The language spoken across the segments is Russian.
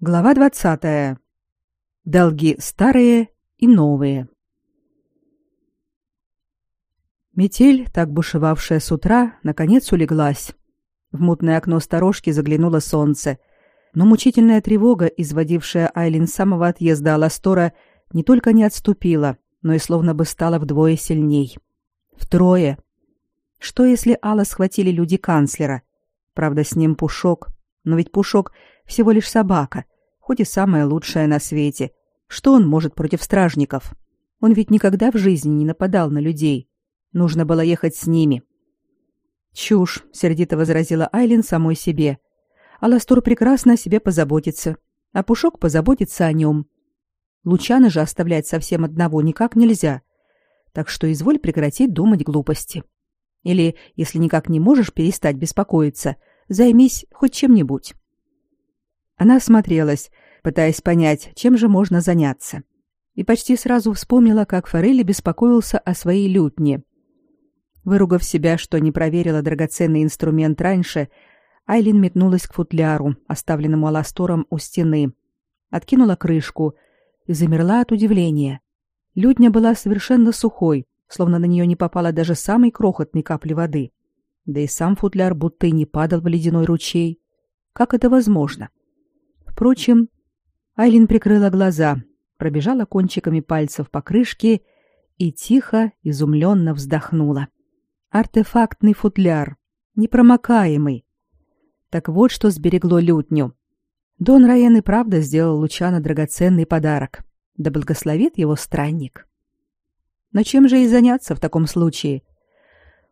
Глава 20. Долги старые и новые. Метель, так бушевавшая с утра, наконец улеглась. В мутное окно сторожки заглянуло солнце, но мучительная тревога, изводившая Айлин с самого отъезда Аластора, не только не отступила, но и словно бы стала вдвое сильней. Втрое. Что если Алла схватили люди канцлера? Правда, с ним Пушок, но ведь Пушок всего лишь собака, хоть и самая лучшая на свете. Что он может против стражников? Он ведь никогда в жизни не нападал на людей. Нужно было ехать с ними. Чушь, сердито возразила Айлин самой себе. Аластор прекрасно о себе позаботится, а Пушок позаботится о нем. Лучана же оставлять совсем одного никак нельзя. Так что изволь прекратить думать глупости. Или, если никак не можешь перестать беспокоиться, займись хоть чем-нибудь. Она осмотрелась, пытаясь понять, чем же можно заняться. И почти сразу вспомнила, как Форелли беспокоился о своей лютне. Выругав себя, что не проверила драгоценный инструмент раньше, Айлин метнулась к футляру, оставленному Аластором у стены, откинула крышку и замерла от удивления. Лютня была совершенно сухой, словно на нее не попало даже самой крохотной капли воды. Да и сам футляр будто и не падал в ледяной ручей. Как это возможно? Впрочем, Айлин прикрыла глаза, пробежала кончиками пальцев по крышке и тихо, изумленно вздохнула. Артефактный футляр, непромокаемый. Так вот, что сберегло лютню. Дон Райан и правда сделал Лучано драгоценный подарок. Да благословит его странник. Но чем же и заняться в таком случае?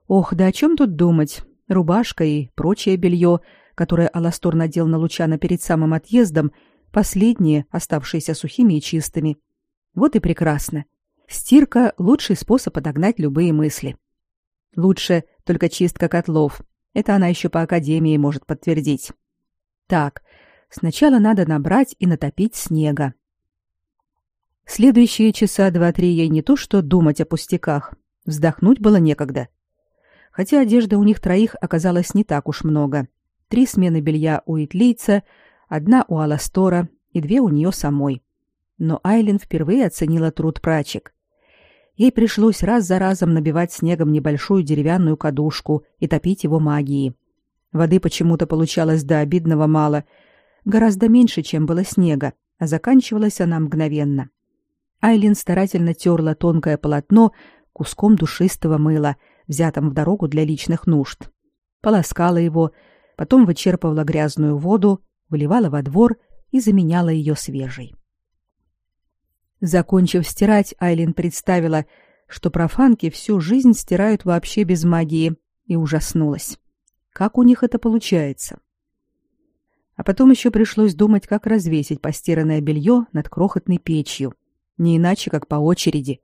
Ох, да о чем тут думать? Рубашка и прочее белье — которое Аластор надел на Лучана перед самым отъездом, последние, оставшиеся сухими и чистыми. Вот и прекрасно. Стирка — лучший способ отогнать любые мысли. Лучше только чистка котлов. Это она еще по академии может подтвердить. Так, сначала надо набрать и натопить снега. Следующие часа два-три ей не то что думать о пустяках. Вздохнуть было некогда. Хотя одежды у них троих оказалось не так уж много три смены белья у итлийца, одна у Аластора и две у нее самой. Но Айлин впервые оценила труд прачек. Ей пришлось раз за разом набивать снегом небольшую деревянную кадушку и топить его магией. Воды почему-то получалось до обидного мало, гораздо меньше, чем было снега, а заканчивалась она мгновенно. Айлин старательно терла тонкое полотно куском душистого мыла, взятым в дорогу для личных нужд. Полоскала его, потом вычерпывала грязную воду, выливала во двор и заменяла ее свежей. Закончив стирать, Айлин представила, что профанки всю жизнь стирают вообще без магии, и ужаснулась. Как у них это получается? А потом еще пришлось думать, как развесить постиранное белье над крохотной печью, не иначе, как по очереди.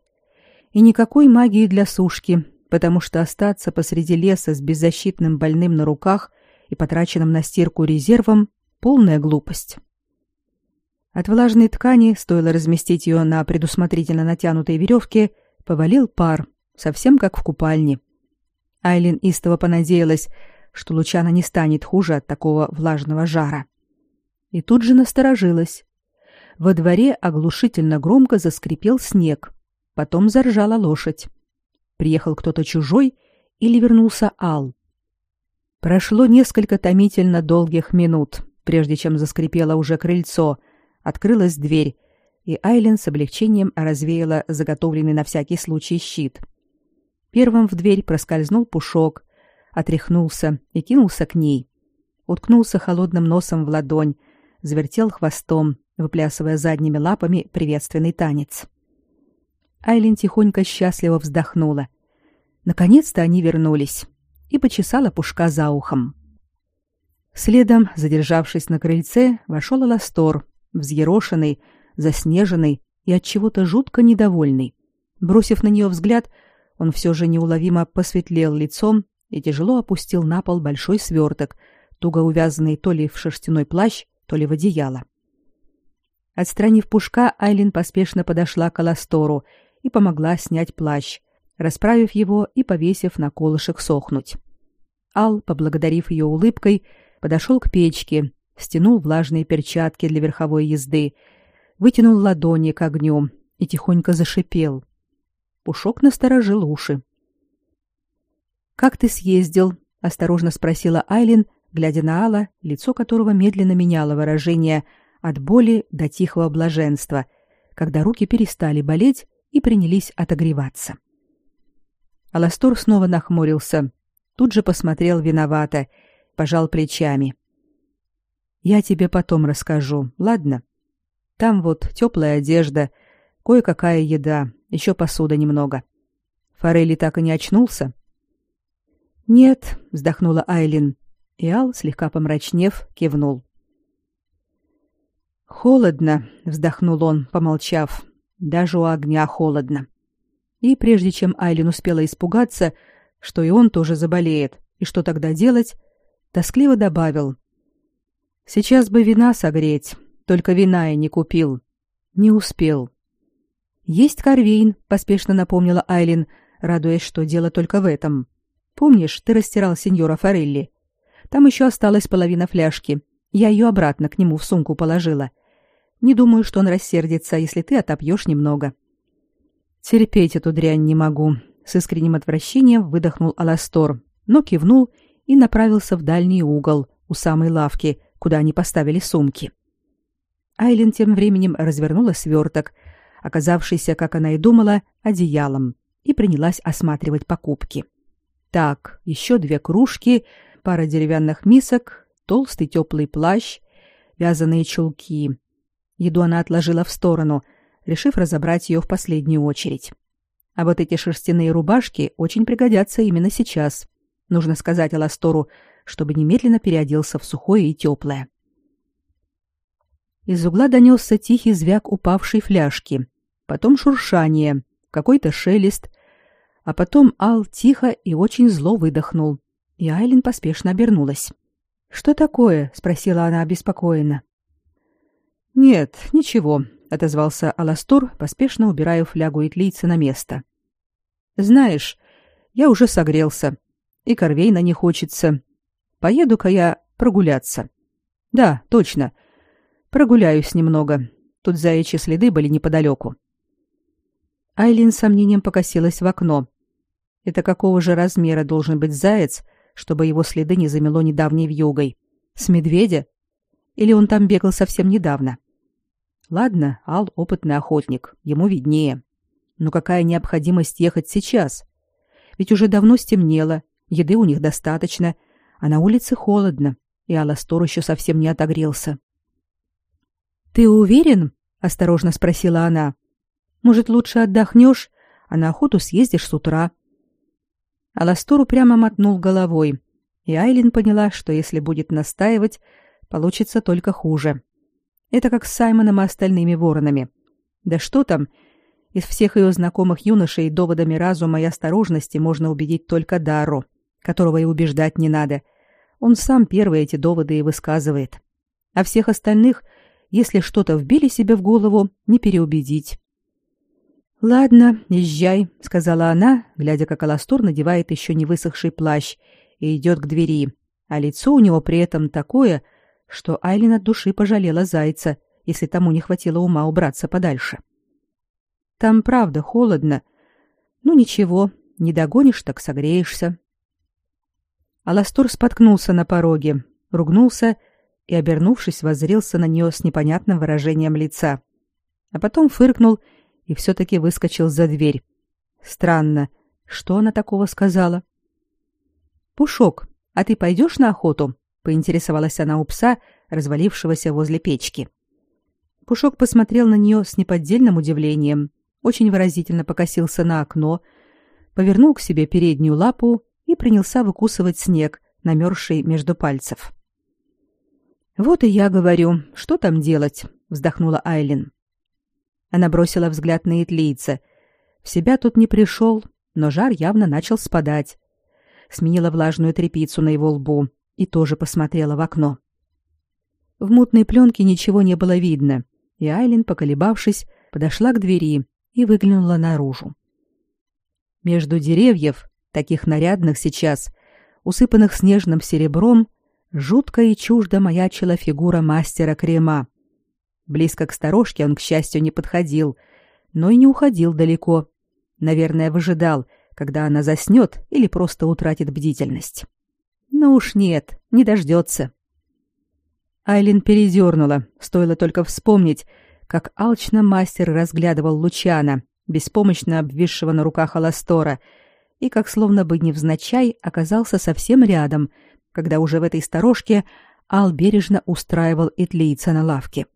И никакой магии для сушки, потому что остаться посреди леса с беззащитным больным на руках и потраченным на стирку резервом полная глупость. От влажной ткани, стоило разместить ее на предусмотрительно натянутой веревке, повалил пар, совсем как в купальне. Айлин истово понадеялась, что Лучана не станет хуже от такого влажного жара. И тут же насторожилась. Во дворе оглушительно громко заскрипел снег. Потом заржала лошадь. Приехал кто-то чужой или вернулся Ал. Прошло несколько томительно долгих минут, прежде чем заскрипело уже крыльцо, открылась дверь, и Айлен с облегчением развеяла заготовленный на всякий случай щит. Первым в дверь проскользнул пушок, отряхнулся и кинулся к ней. Уткнулся холодным носом в ладонь, завертел хвостом, выплясывая задними лапами приветственный танец. Айлин тихонько счастливо вздохнула. Наконец-то они вернулись и почесала пушка за ухом. Следом, задержавшись на крыльце, вошел Аластор, взъерошенный, заснеженный и от чего-то жутко недовольный. Бросив на нее взгляд, он все же неуловимо посветлел лицом и тяжело опустил на пол большой сверток, туго увязанный то ли в шерстяной плащ, то ли в одеяло. Отстранив пушка, Айлин поспешно подошла к Аластору и помогла снять плащ, расправив его и повесив на колышек сохнуть. Ал, поблагодарив ее улыбкой, подошел к печке стянул влажные перчатки для верховой езды, вытянул ладони к огню и тихонько зашипел. Пушок насторожил уши. «Как ты съездил?» — осторожно спросила Айлин, глядя на Алла, лицо которого медленно меняло выражение от боли до тихого блаженства, когда руки перестали болеть и принялись отогреваться. Аластор снова нахмурился, тут же посмотрел виновато, пожал плечами. «Я тебе потом расскажу, ладно? Там вот теплая одежда, кое-какая еда, еще посуда немного. Форели так и не очнулся?» «Нет», — вздохнула Айлин, и Ал, слегка помрачнев, кивнул. «Холодно», — вздохнул он, помолчав. «Даже у огня холодно». И прежде чем Айлин успела испугаться, что и он тоже заболеет, и что тогда делать, тоскливо добавил. «Сейчас бы вина согреть, только вина я не купил. Не успел». «Есть корвейн», — поспешно напомнила Айлин, радуясь, что дело только в этом. «Помнишь, ты растирал сеньора Форелли? Там еще осталась половина фляжки. Я ее обратно к нему в сумку положила. Не думаю, что он рассердится, если ты отопьешь немного». «Терпеть эту дрянь не могу», — с искренним отвращением выдохнул Аластор, но кивнул и направился в дальний угол у самой лавки, куда они поставили сумки. Айлин тем временем развернула сверток, оказавшийся, как она и думала, одеялом, и принялась осматривать покупки. Так, еще две кружки, пара деревянных мисок, толстый теплый плащ, вязаные чулки. Еду она отложила в сторону, решив разобрать ее в последнюю очередь. А вот эти шерстяные рубашки очень пригодятся именно сейчас. Нужно сказать Аластору, чтобы немедленно переоделся в сухое и теплое. Из угла донесся тихий звяк упавшей фляжки, потом шуршание, какой-то шелест, а потом Ал тихо и очень зло выдохнул, и Айлин поспешно обернулась. «Что такое?» — спросила она обеспокоенно. «Нет, ничего», — отозвался Аластор, поспешно убирая флягу итлийца на место. «Знаешь, я уже согрелся, и корвейна не хочется. Поеду-ка я прогуляться. Да, точно. Прогуляюсь немного. Тут заячьи следы были неподалеку». Айлин с сомнением покосилась в окно. Это какого же размера должен быть заяц, чтобы его следы не замело недавней вьюгой. С медведя? Или он там бегал совсем недавно? Ладно, Ал опытный охотник, ему виднее. Но какая необходимость ехать сейчас? Ведь уже давно стемнело, еды у них достаточно, а на улице холодно, и Аластор еще совсем не отогрелся. «Ты уверен?» — осторожно спросила она. «Может, лучше отдохнешь, а на охоту съездишь с утра?» Аластор прямо мотнул головой, и Айлин поняла, что если будет настаивать, получится только хуже. Это как с Саймоном и остальными воронами. Да что там, из всех ее знакомых юношей доводами разума и осторожности можно убедить только Дару, которого и убеждать не надо. Он сам первый эти доводы и высказывает. А всех остальных, если что-то вбили себе в голову, не переубедить. «Ладно, езжай», — сказала она, глядя, как Аластор надевает еще не высохший плащ и идет к двери, а лицо у него при этом такое, что Айлин от души пожалела зайца, если тому не хватило ума убраться подальше. «Там правда холодно. Ну ничего, не догонишь, так согреешься». Аластор споткнулся на пороге, ругнулся и, обернувшись, воззрился на нее с непонятным выражением лица. А потом фыркнул и все-таки выскочил за дверь. Странно, что она такого сказала? «Пушок, а ты пойдешь на охоту?» — поинтересовалась она у пса, развалившегося возле печки. Пушок посмотрел на нее с неподдельным удивлением, очень выразительно покосился на окно, повернул к себе переднюю лапу и принялся выкусывать снег, намерзший между пальцев. «Вот и я говорю, что там делать?» — вздохнула Айлин. Она бросила взгляд на итлийца. В себя тут не пришел, но жар явно начал спадать. Сменила влажную тряпицу на его лбу и тоже посмотрела в окно. В мутной пленке ничего не было видно, и Айлин, поколебавшись, подошла к двери и выглянула наружу. Между деревьев, таких нарядных сейчас, усыпанных снежным серебром, Жутко и чуждо маячила фигура мастера крема. Близко к сторожке он, к счастью, не подходил, но и не уходил далеко. Наверное, выжидал, когда она заснет или просто утратит бдительность. Но уж нет, не дождется. Айлин передернула, стоило только вспомнить, как алчно мастер разглядывал Лучана, беспомощно обвисшего на руках Аластора, и как словно бы невзначай оказался совсем рядом, когда уже в этой сторожке Ал бережно устраивал итлийца на лавке.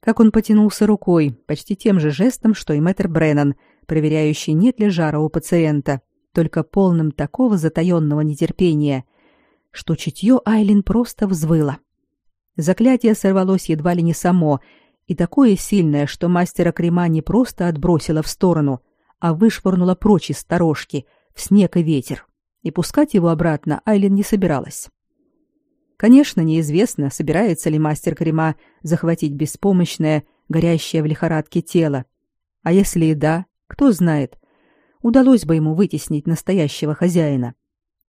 Как он потянулся рукой, почти тем же жестом, что и мэтр Бреннан, проверяющий, нет ли жара у пациента, только полным такого затаённого нетерпения, что чутье Айлин просто взвыло. Заклятие сорвалось едва ли не само, и такое сильное, что мастера крема не просто отбросило в сторону, а вышвырнуло прочь из сторожки, в снег и ветер. И пускать его обратно Айлин не собиралась. Конечно, неизвестно, собирается ли мастер крема захватить беспомощное, горящее в лихорадке тело. А если и да, кто знает, удалось бы ему вытеснить настоящего хозяина.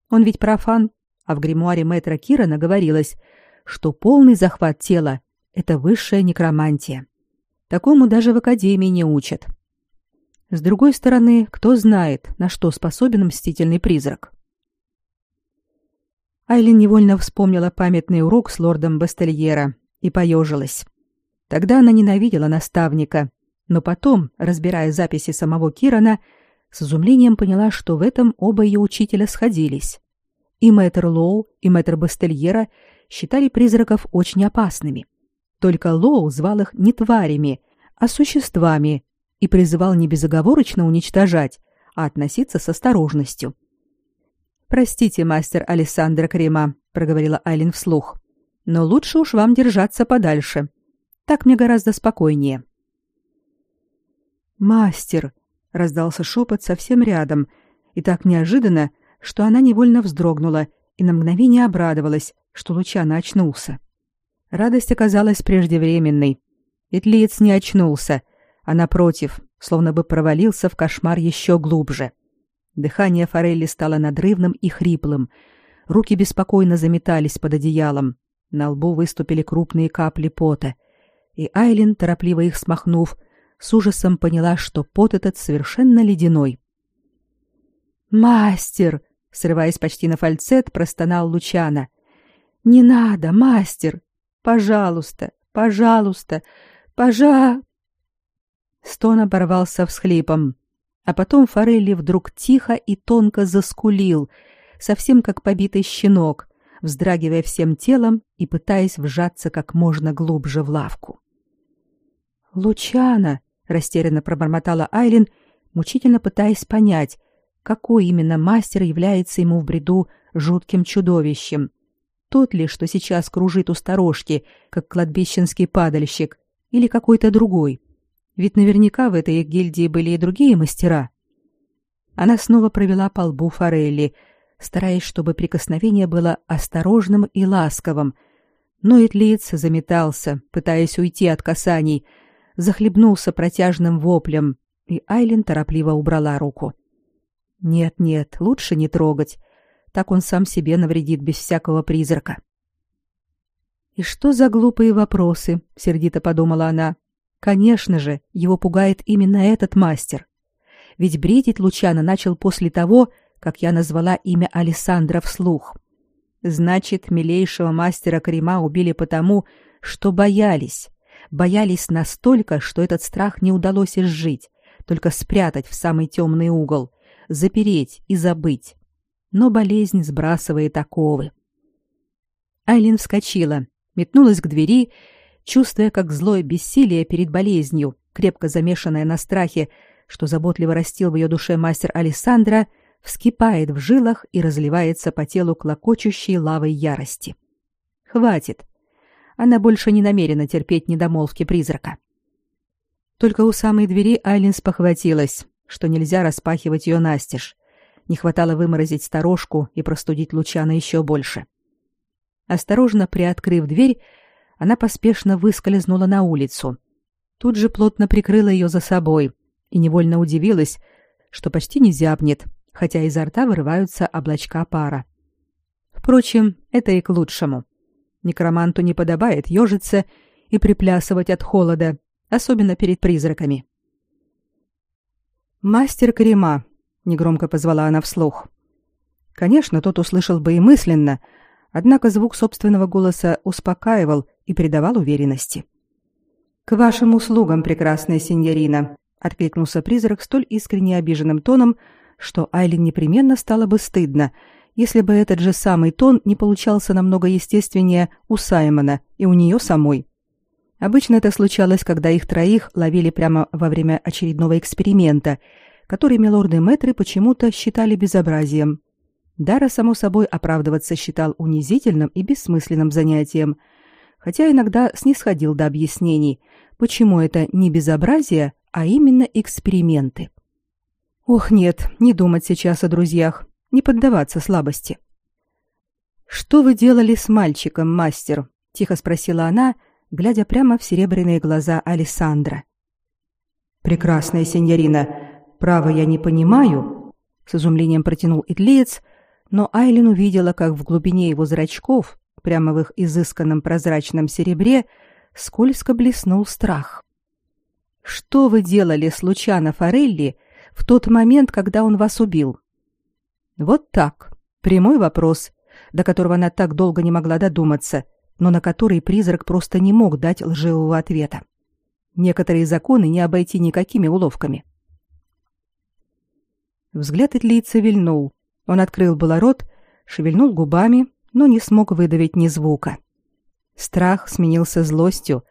Он ведь профан, а в гримуаре мэтра Кирана говорилось, что полный захват тела — это высшая некромантия. Такому даже в академии не учат. С другой стороны, кто знает, на что способен мстительный призрак. Айлин невольно вспомнила памятный урок с лордом Бастельера и поежилась. Тогда она ненавидела наставника, но потом, разбирая записи самого Кирана, с изумлением поняла, что в этом оба ее учителя сходились. И мэтр Лоу, и мэтр Бастельера считали призраков очень опасными. Только Лоу звал их не тварями, а существами и призывал не безоговорочно уничтожать, а относиться с осторожностью. «Простите, мастер Александра Крема», — проговорила Айлин вслух, «но лучше уж вам держаться подальше. Так мне гораздо спокойнее». «Мастер!» — раздался шепот совсем рядом, и так неожиданно, что она невольно вздрогнула и на мгновение обрадовалась, что Лучано очнулся. Радость оказалась преждевременной. Итлиец не очнулся, а напротив, словно бы провалился в кошмар еще глубже. Дыхание Форелли стало надрывным и хриплым. Руки беспокойно заметались под одеялом. На лбу выступили крупные капли пота. И Айлин, торопливо их смахнув, с ужасом поняла, что пот этот совершенно ледяной. «Мастер!» — срываясь почти на фальцет, простонал Лучана. Не надо, мастер. Пожалуйста, пожалуйста, пожа. Стон оборвался всхлипом, а потом Форелли вдруг тихо и тонко заскулил, совсем как побитый щенок, вздрагивая всем телом и пытаясь вжаться как можно глубже в лавку. «Лучана!» — растерянно пробормотала Айлин, мучительно пытаясь понять, какой именно мастер является ему в бреду жутким чудовищем — тот ли, что сейчас кружит у сторожки, как кладбищенский падальщик, или какой-то другой? Ведь наверняка в этой их гильдии были и другие мастера. Она снова провела по лбу Форелли, стараясь, чтобы прикосновение было осторожным и ласковым. Но Этлиц заметался, пытаясь уйти от касаний, захлебнулся протяжным воплем, и Айлин торопливо убрала руку. «Нет-нет, лучше не трогать так он сам себе навредит без всякого призрака. И что за глупые вопросы, сердито подумала она. Конечно же, его пугает именно этот мастер. Ведь бредить Лучано начал после того, как я назвала имя Александра вслух. Значит, милейшего мастера Крима убили потому, что боялись. Боялись настолько, что этот страх не удалось изжить, только спрятать в самый темный угол, запереть и забыть но болезнь сбрасывает оковы. Айлин вскочила, метнулась к двери, чувствуя, как злое бессилие перед болезнью, крепко замешанное на страхе, что заботливо растил в ее душе мастер Александра, вскипает в жилах и разливается по телу клокочущей лавой ярости. Хватит. Она больше не намерена терпеть недомолвки призрака. Только у самой двери Айлин спохватилась, что нельзя распахивать ее настежь. Не хватало выморозить сторожку и простудить Лучана еще больше. Осторожно приоткрыв дверь, она поспешно выскользнула на улицу. Тут же плотно прикрыла ее за собой и невольно удивилась, что почти не зябнет, хотя изо рта вырываются облачка пара. Впрочем, это и к лучшему. Некроманту не подобает ежиться и приплясывать от холода, особенно перед призраками. «Мастер Крема», — негромко позвала она вслух. Конечно, тот услышал бы и мысленно, однако звук собственного голоса успокаивал и придавал уверенности. «К вашим услугам, прекрасная сеньорина», — откликнулся призрак столь искренне обиженным тоном, что Айлин непременно стало бы стыдно, если бы этот же самый тон не получался намного естественнее у Саймона и у нее самой. Обычно это случалось, когда их троих ловили прямо во время очередного эксперимента, который милорды-мэтры почему-то считали безобразием. Дара, само собой, оправдываться считал унизительным и бессмысленным занятием, хотя иногда снисходил до объяснений, почему это не безобразие, а именно эксперименты. Ох, нет, не думать сейчас о друзьях, не поддаваться слабости. «Что вы делали с мальчиком, мастер?» — тихо спросила она, глядя прямо в серебряные глаза Александра. «Прекрасная сеньорина, право я не понимаю», — с изумлением протянул итлеец, но Айлин увидела, как в глубине его зрачков, прямо в их изысканном прозрачном серебре, скользко блеснул страх. «Что вы делали с Лучано Форелли в тот момент, когда он вас убил?» Вот так. Прямой вопрос, до которого она так долго не могла додуматься, но на который призрак просто не мог дать лживого ответа. Некоторые законы не обойти никакими уловками. Взгляд Этлийца вильнул, он открыл было рот, шевельнул губами, но не смог выдавить ни звука. Страх сменился злостью,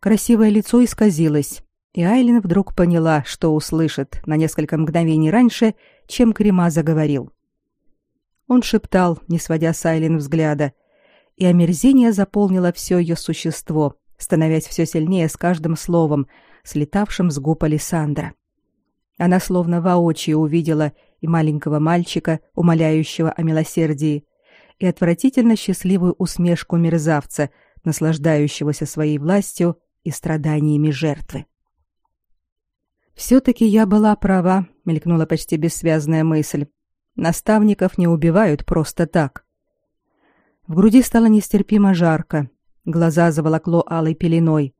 красивое лицо исказилось, и Айлин вдруг поняла, что услышит на несколько мгновений раньше, чем Крема заговорил. Он шептал, не сводя с Айлин взгляда, и омерзение заполнило все ее существо, становясь все сильнее с каждым словом, слетавшим с губ Александра. Она словно воочию увидела и маленького мальчика, умоляющего о милосердии, и отвратительно счастливую усмешку мерзавца, наслаждающегося своей властью и страданиями жертвы. «Все-таки я была права», — мелькнула почти бессвязная мысль. «Наставников не убивают просто так». В груди стало нестерпимо жарко, глаза заволокло алой пеленой,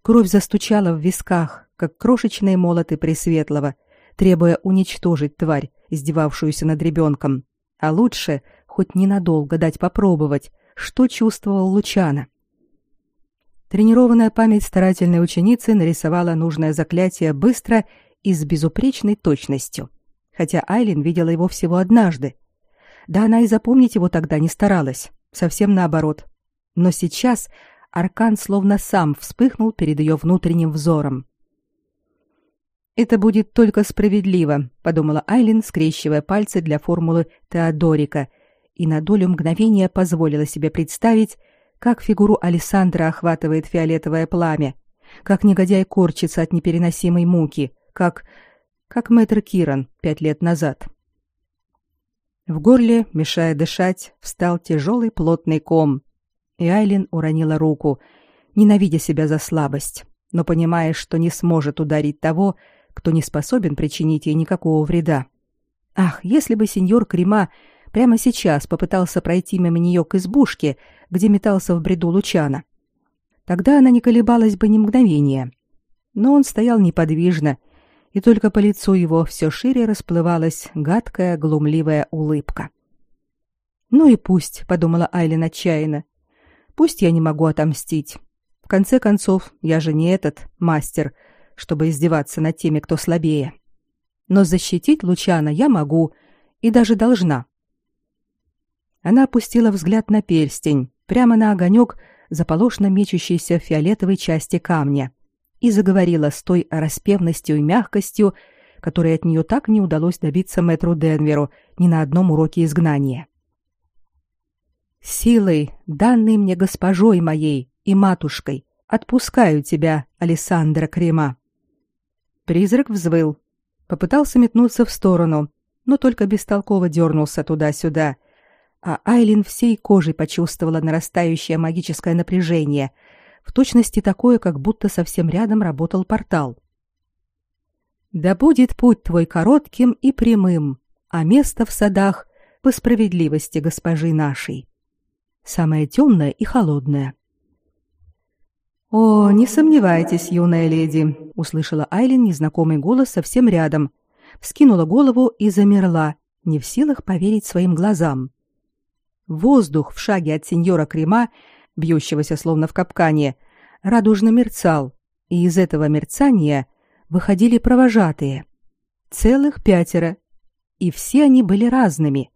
кровь застучала в висках, как крошечные молоты Пресветлого, требуя уничтожить тварь, издевавшуюся над ребенком, а лучше хоть ненадолго дать попробовать, что чувствовал Лучана. Тренированная память старательной ученицы нарисовала нужное заклятие быстро и с безупречной точностью, хотя Айлин видела его всего однажды. Да она и запомнить его тогда не старалась, совсем наоборот. Но сейчас аркан словно сам вспыхнул перед ее внутренним взором. Это будет только справедливо, подумала Айлин, скрещивая пальцы для формулы Теодорика, и на долю мгновения позволила себе представить, как фигуру Александра охватывает фиолетовое пламя, как негодяй корчится от непереносимой муки, как как мэтр Киран пять лет назад. В горле, мешая дышать, встал тяжелый плотный ком, и Айлин уронила руку, ненавидя себя за слабость, но понимая, что не сможет ударить того, кто не способен причинить ей никакого вреда. Ах, если бы сеньор Крема прямо сейчас попытался пройти мимо нее к избушке, где метался в бреду Лучана. Тогда она не колебалась бы ни мгновения. Но он стоял неподвижно, и только по лицу его все шире расплывалась гадкая, глумливая улыбка. «Ну и пусть», — подумала Айлин отчаянно, — «пусть я не могу отомстить. В конце концов, я же не этот мастер, чтобы издеваться над теми, кто слабее. Но защитить Лучана я могу и даже должна. Она опустила взгляд на перстень, прямо на огонек, заполошно мечущийся в фиолетовой части камня, и заговорила с той распевностью и мягкостью, которой от нее так не удалось добиться мэтру Денверу ни на одном уроке изгнания. «Силой, данной мне госпожой моей и матушкой, отпускаю тебя, Александра Крема. Призрак взвыл. Попытался метнуться в сторону, но только бестолково дернулся туда-сюда. А Айлин всей кожей почувствовала нарастающее магическое напряжение, в точности такое, как будто совсем рядом работал портал. «Да будет путь твой коротким и прямым, а место в садах по справедливости госпожи нашей. Самая темная и холодная. «О, не сомневайтесь, юная леди», — услышала Айлин незнакомый голос совсем рядом, вскинула голову и замерла, не в силах поверить своим глазам. Воздух в шаге от сеньора Крема, бьющегося словно в капкане, радужно мерцал, и из этого мерцания выходили провожатые. Целых пятеро. И все они были разными.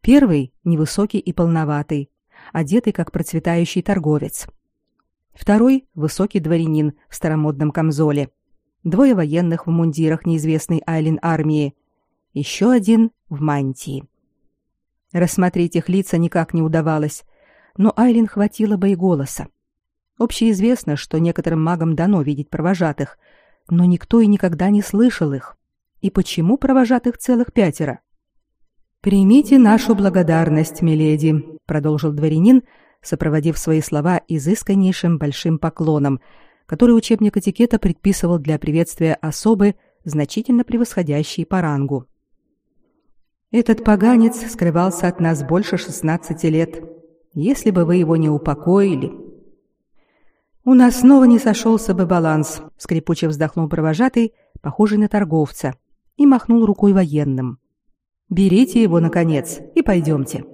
Первый — невысокий и полноватый, одетый как процветающий торговец. Второй — высокий дворянин в старомодном камзоле. Двое военных в мундирах неизвестной Айлин армии. Еще один в мантии. Рассмотреть их лица никак не удавалось, но Айлин хватило бы и голоса. Общеизвестно, что некоторым магам дано видеть провожатых, но никто и никогда не слышал их. И почему провожатых целых пятеро? Примите нашу благодарность, миледи, продолжил дворянин, сопроводив свои слова изысканнейшим большим поклоном, который учебник этикета предписывал для приветствия особы, значительно превосходящей по рангу. Этот поганец скрывался от нас больше шестнадцати лет. Если бы вы его не упокоили, у нас снова не сошелся бы баланс, скрипуче вздохнул провожатый, похожий на торговца, и махнул рукой военным. Берите его наконец и пойдемте.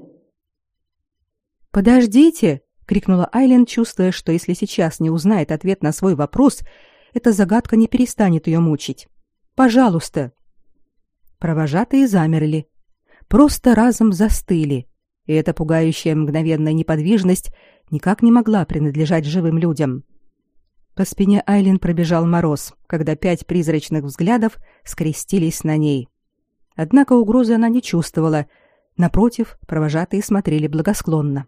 Подождите, крикнула Айлен, чувствуя, что если сейчас не узнает ответ на свой вопрос, эта загадка не перестанет ее мучить. Пожалуйста. Провожатые замерли, просто разом застыли, и эта пугающая мгновенная неподвижность никак не могла принадлежать живым людям. По спине Айлин пробежал мороз, когда пять призрачных взглядов скрестились на ней. Однако угрозы она не чувствовала. Напротив, провожатые смотрели благосклонно.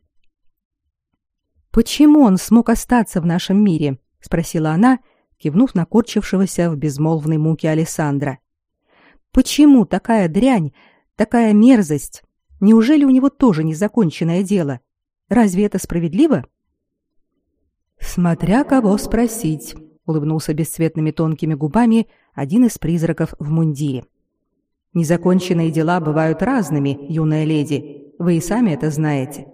«Почему он смог остаться в нашем мире?» — спросила она, кивнув на корчившегося в безмолвной муке Александра. «Почему такая дрянь, такая мерзость? Неужели у него тоже незаконченное дело? Разве это справедливо?» «Смотря кого спросить», — улыбнулся бесцветными тонкими губами один из призраков в мундире. «Незаконченные дела бывают разными, юная леди, вы и сами это знаете.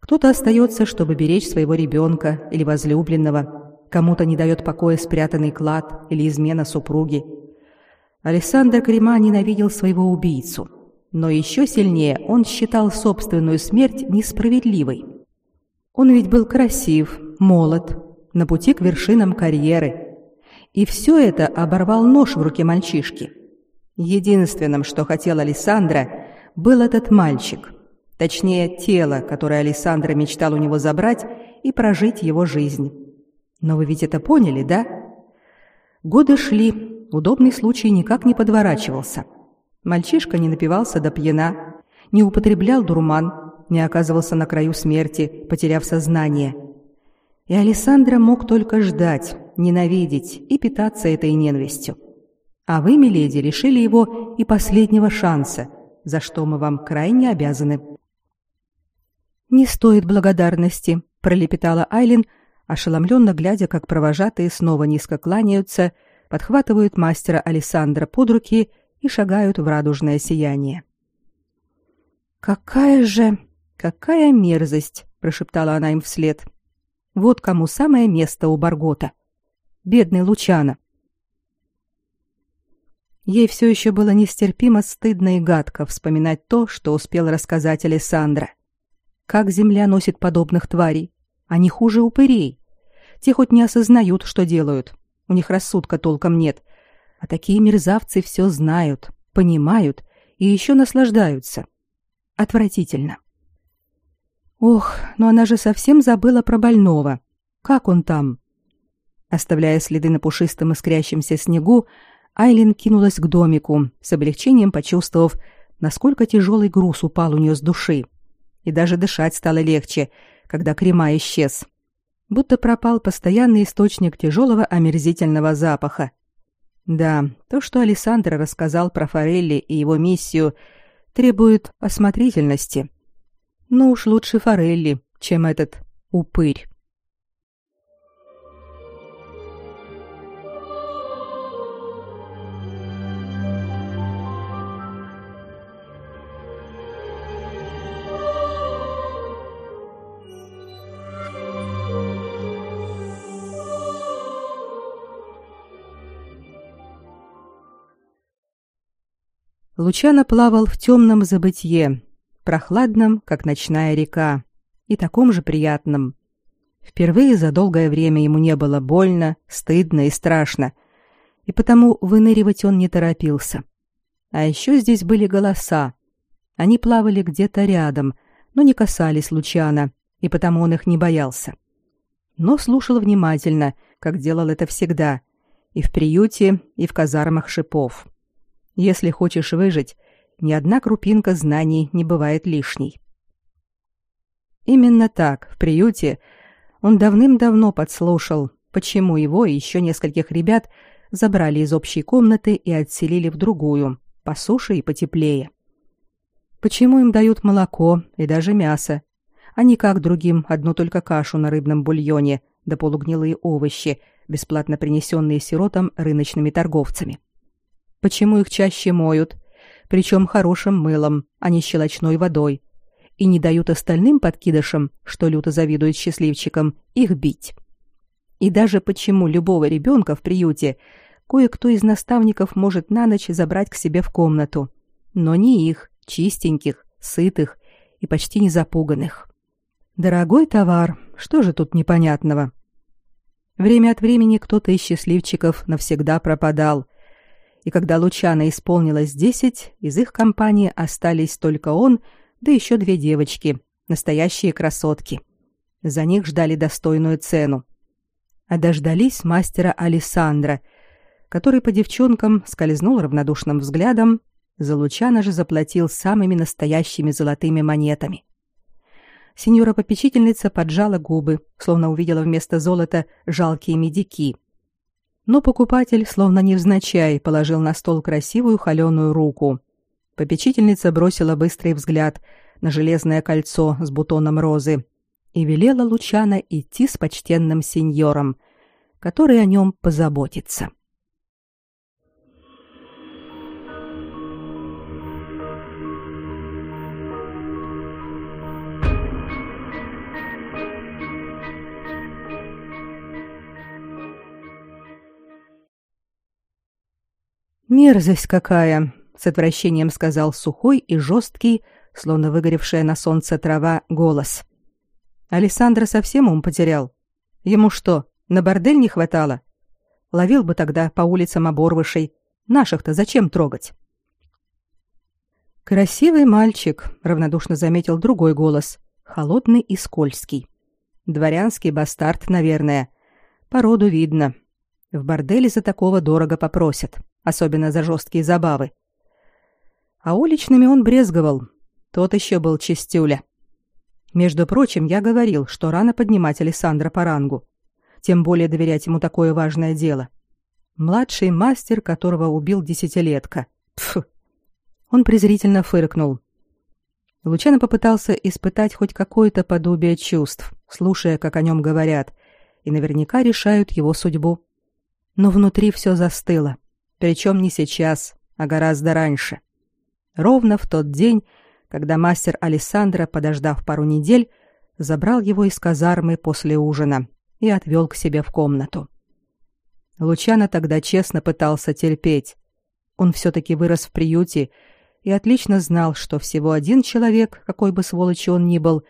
Кто-то остается, чтобы беречь своего ребенка или возлюбленного, кому-то не дает покоя спрятанный клад или измена супруги. Александр Крема ненавидел своего убийцу, но еще сильнее он считал собственную смерть несправедливой. Он ведь был красив, молод, на пути к вершинам карьеры. И все это оборвал нож в руке мальчишки. Единственным, что хотел Александра, был этот мальчик. Точнее, тело, которое Александра мечтал у него забрать и прожить его жизнь. Но вы ведь это поняли, да? Годы шли, удобный случай никак не подворачивался. Мальчишка не напивался до пьяна, не употреблял дурман, не оказывался на краю смерти, потеряв сознание. И Александра мог только ждать, ненавидеть и питаться этой ненавистью. А вы, миледи, решили его и последнего шанса, за что мы вам крайне обязаны. Не стоит благодарности, пролепетала Айлин, ошеломленно глядя, как провожатые снова низко кланяются, подхватывают мастера Александра под руки и шагают в радужное сияние. Какая же Какая мерзость, прошептала она им вслед. Вот кому самое место у Баргота. Бедный Лучана. Ей все еще было нестерпимо стыдно и гадко вспоминать то, что успел рассказать Александра. Как земля носит подобных тварей? Они хуже упырей. Те хоть не осознают, что делают. У них рассудка толком нет. А такие мерзавцы все знают, понимают и еще наслаждаются. Отвратительно. Ох, но она же совсем забыла про больного. Как он там? Оставляя следы на пушистом искрящемся снегу, Айлин кинулась к домику, с облегчением почувствовав, насколько тяжелый груз упал у нее с души. И даже дышать стало легче, когда крема исчез. Будто пропал постоянный источник тяжелого омерзительного запаха. Да, то, что Александр рассказал про Форелли и его миссию, требует осмотрительности — но уж лучше форели, чем этот упырь. Лучано плавал в темном забытье, прохладном, как ночная река, и таком же приятном. Впервые за долгое время ему не было больно, стыдно и страшно, и потому выныривать он не торопился. А еще здесь были голоса. Они плавали где-то рядом, но не касались Лучана, и потому он их не боялся. Но слушал внимательно, как делал это всегда, и в приюте, и в казармах шипов. Если хочешь выжить, ни одна крупинка знаний не бывает лишней. Именно так, в приюте, он давным-давно подслушал, почему его и еще нескольких ребят забрали из общей комнаты и отселили в другую, по суше и потеплее. Почему им дают молоко и даже мясо, а не как другим одну только кашу на рыбном бульоне да полугнилые овощи, бесплатно принесенные сиротам рыночными торговцами? Почему их чаще моют, причем хорошим мылом, а не щелочной водой, и не дают остальным подкидышам, что люто завидуют счастливчикам, их бить? И даже почему любого ребенка в приюте кое-кто из наставников может на ночь забрать к себе в комнату, но не их, чистеньких, сытых и почти не запуганных. Дорогой товар, что же тут непонятного? Время от времени кто-то из счастливчиков навсегда пропадал, и когда Лучана исполнилось десять, из их компании остались только он, да еще две девочки, настоящие красотки. За них ждали достойную цену. А дождались мастера Александра, который по девчонкам скользнул равнодушным взглядом за Лучана же заплатил самыми настоящими золотыми монетами. Сеньора-попечительница поджала губы, словно увидела вместо золота жалкие медики. Но покупатель, словно невзначай, положил на стол красивую холеную руку. Попечительница бросила быстрый взгляд на железное кольцо с бутоном розы и велела Лучана идти с почтенным сеньором, который о нем позаботится. — Мерзость какая, с отвращением сказал сухой и жесткий, словно выгоревшая на солнце трава, голос. Александра совсем ум потерял. Ему что, на бордель не хватало? Ловил бы тогда по улицам оборвышей. Наших-то зачем трогать? Красивый мальчик, равнодушно заметил другой голос, холодный и скользкий. Дворянский бастард, наверное. Породу видно. В борделе за такого дорого попросят особенно за жесткие забавы. А уличными он брезговал. Тот еще был чистюля. Между прочим, я говорил, что рано поднимать Александра по рангу. Тем более доверять ему такое важное дело. Младший мастер, которого убил десятилетка. Пф. Он презрительно фыркнул. Лучано попытался испытать хоть какое-то подобие чувств, слушая, как о нем говорят, и наверняка решают его судьбу. Но внутри все застыло. Причем не сейчас, а гораздо раньше. Ровно в тот день, когда мастер Александра, подождав пару недель, забрал его из казармы после ужина и отвел к себе в комнату. Лучано тогда честно пытался терпеть. Он все-таки вырос в приюте и отлично знал, что всего один человек, какой бы сволочью он ни был,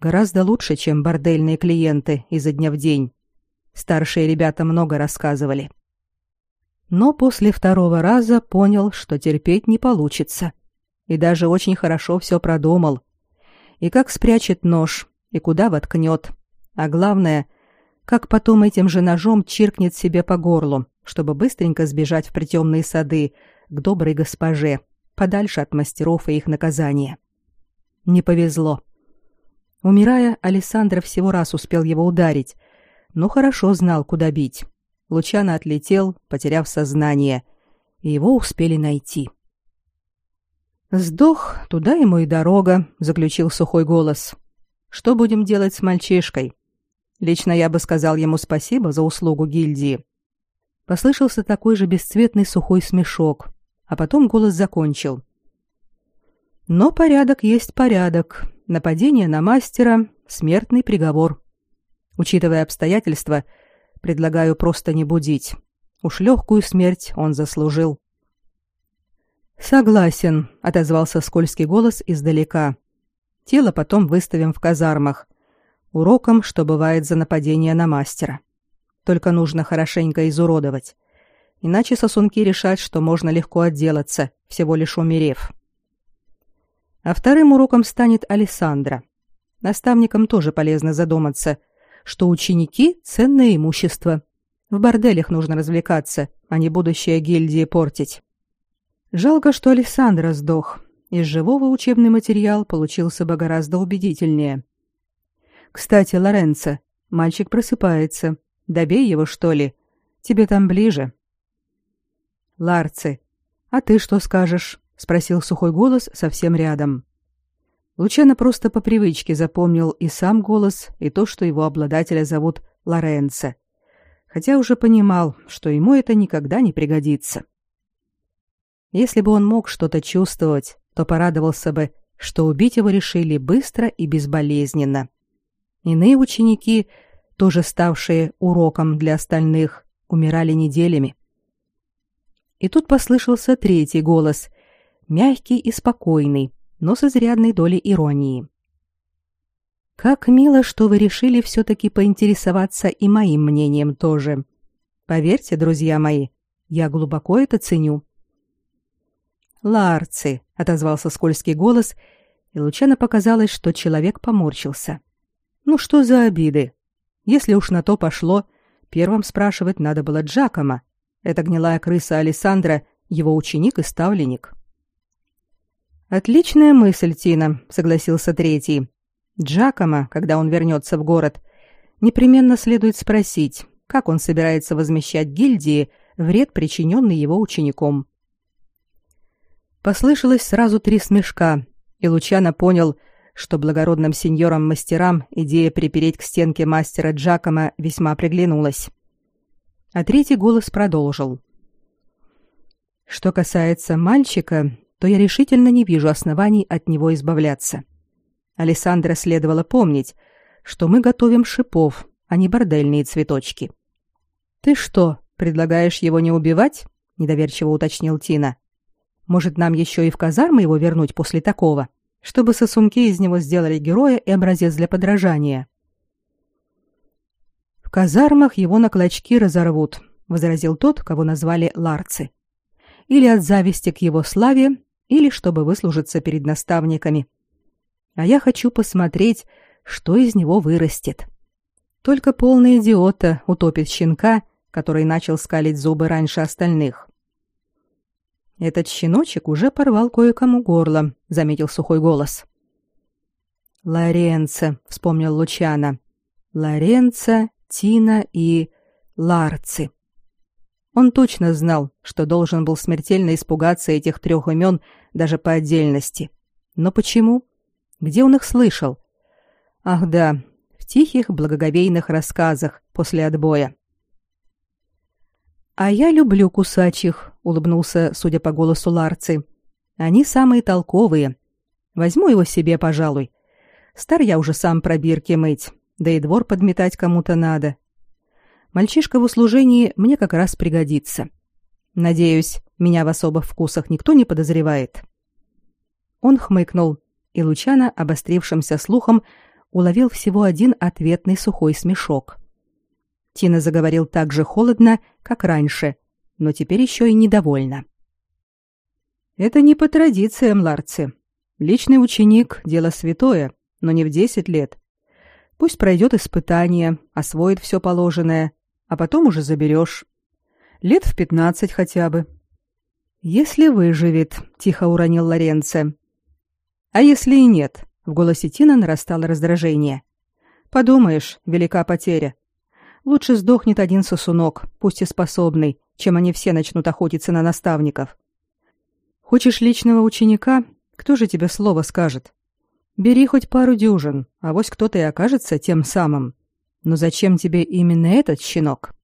гораздо лучше, чем бордельные клиенты изо дня в день. Старшие ребята много рассказывали но после второго раза понял, что терпеть не получится. И даже очень хорошо все продумал. И как спрячет нож, и куда воткнет. А главное, как потом этим же ножом чиркнет себе по горлу, чтобы быстренько сбежать в притемные сады к доброй госпоже, подальше от мастеров и их наказания. Не повезло. Умирая, Александр всего раз успел его ударить, но хорошо знал, куда бить. Лучано отлетел, потеряв сознание, и его успели найти. «Сдох, туда ему и дорога», — заключил сухой голос. «Что будем делать с мальчишкой? Лично я бы сказал ему спасибо за услугу гильдии». Послышался такой же бесцветный сухой смешок, а потом голос закончил. «Но порядок есть порядок. Нападение на мастера — смертный приговор. Учитывая обстоятельства, — Предлагаю просто не будить. Уж легкую смерть он заслужил. Согласен, отозвался скользкий голос издалека. Тело потом выставим в казармах. Уроком, что бывает за нападение на мастера. Только нужно хорошенько изуродовать. Иначе сосунки решат, что можно легко отделаться, всего лишь умерев. А вторым уроком станет Александра. Наставникам тоже полезно задуматься, что ученики – ценное имущество. В борделях нужно развлекаться, а не будущее гильдии портить. Жалко, что Александра сдох. Из живого учебный материал получился бы гораздо убедительнее. Кстати, Лоренцо, мальчик просыпается. Добей его, что ли? Тебе там ближе. Ларцы, а ты что скажешь? спросил сухой голос совсем рядом. Лучано просто по привычке запомнил и сам голос, и то, что его обладателя зовут Лоренцо, хотя уже понимал, что ему это никогда не пригодится. Если бы он мог что-то чувствовать, то порадовался бы, что убить его решили быстро и безболезненно. Иные ученики, тоже ставшие уроком для остальных, умирали неделями. И тут послышался третий голос, мягкий и спокойный, но с изрядной долей иронии. Как мило, что вы решили все-таки поинтересоваться и моим мнением тоже. Поверьте, друзья мои, я глубоко это ценю. Ларцы, отозвался скользкий голос, и Лучано показалось, что человек поморщился. Ну что за обиды? Если уж на то пошло, первым спрашивать надо было Джакома. Это гнилая крыса Александра, его ученик и ставленник. Отличная мысль, Тина, согласился третий. Джакома, когда он вернется в город, непременно следует спросить, как он собирается возмещать гильдии вред, причиненный его учеником. Послышалось сразу три смешка, и Лучано понял, что благородным сеньорам-мастерам идея припереть к стенке мастера Джакома весьма приглянулась. А третий голос продолжил. Что касается мальчика, то я решительно не вижу оснований от него избавляться. Александра следовало помнить, что мы готовим шипов, а не бордельные цветочки. Ты что, предлагаешь его не убивать? недоверчиво уточнил Тина. Может, нам еще и в казармы его вернуть после такого, чтобы сосунки из него сделали героя и образец для подражания? В казармах его на клочки разорвут, возразил тот, кого назвали Ларцы. Или от зависти к его славе, или чтобы выслужиться перед наставниками. А я хочу посмотреть, что из него вырастет. Только полный идиота утопит щенка, который начал скалить зубы раньше остальных. Этот щеночек уже порвал кое-кому горло, заметил сухой голос. Лоренцо, вспомнил Лучана. Лоренцо, Тина и Ларци. Он точно знал, что должен был смертельно испугаться этих трех имен даже по отдельности. Но почему? Где он их слышал? Ах да, в тихих благоговейных рассказах после отбоя. А я люблю кусачих, улыбнулся, судя по голосу Ларцы. Они самые толковые. Возьму его себе, пожалуй. Стар я уже сам пробирки мыть, да и двор подметать кому-то надо. Мальчишка в услужении мне как раз пригодится. Надеюсь, меня в особых вкусах никто не подозревает. Он хмыкнул, и Лучано, обострившимся слухом, уловил всего один ответный сухой смешок. Тина заговорил так же холодно, как раньше, но теперь еще и недовольно. Это не по традициям, Ларцы. Личный ученик дело святое, но не в десять лет. Пусть пройдет испытание, освоит все положенное, а потом уже заберешь. Лет в пятнадцать хотя бы. Если выживет, тихо уронил Лоренцо. А если и нет? В голосе Тина нарастало раздражение. Подумаешь, велика потеря. Лучше сдохнет один сосунок, пусть и способный, чем они все начнут охотиться на наставников. Хочешь личного ученика? Кто же тебе слово скажет? Бери хоть пару дюжин, а вось кто-то и окажется тем самым. Но зачем тебе именно этот щенок?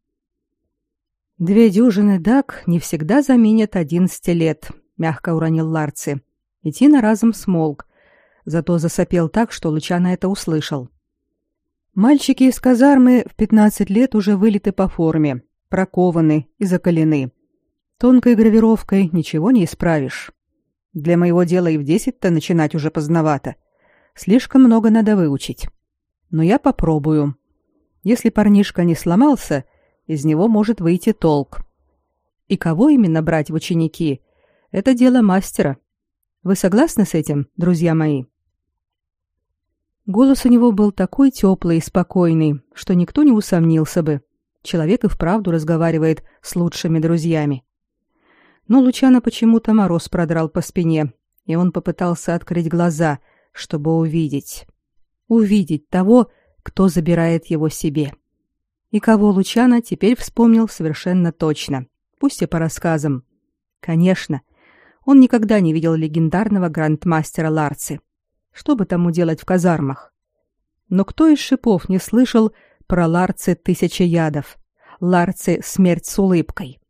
Две дюжины дак не всегда заменят одиннадцати лет, мягко уронил Ларци. И Тина разом смолк, зато засопел так, что Лучано это услышал. Мальчики из казармы в пятнадцать лет уже вылиты по форме, прокованы и закалены. Тонкой гравировкой ничего не исправишь. Для моего дела и в десять-то начинать уже поздновато. Слишком много надо выучить. Но я попробую. Если парнишка не сломался, из него может выйти толк. И кого именно брать в ученики? Это дело мастера. Вы согласны с этим, друзья мои? Голос у него был такой теплый и спокойный, что никто не усомнился бы. Человек и вправду разговаривает с лучшими друзьями. Но Лучана почему-то мороз продрал по спине, и он попытался открыть глаза, чтобы увидеть. Увидеть того, кто забирает его себе. И кого Лучана теперь вспомнил совершенно точно, пусть и по рассказам. Конечно, он никогда не видел легендарного грандмастера Ларци. Что бы тому делать в казармах? Но кто из шипов не слышал про Ларцы тысяча ядов? Ларцы смерть с улыбкой.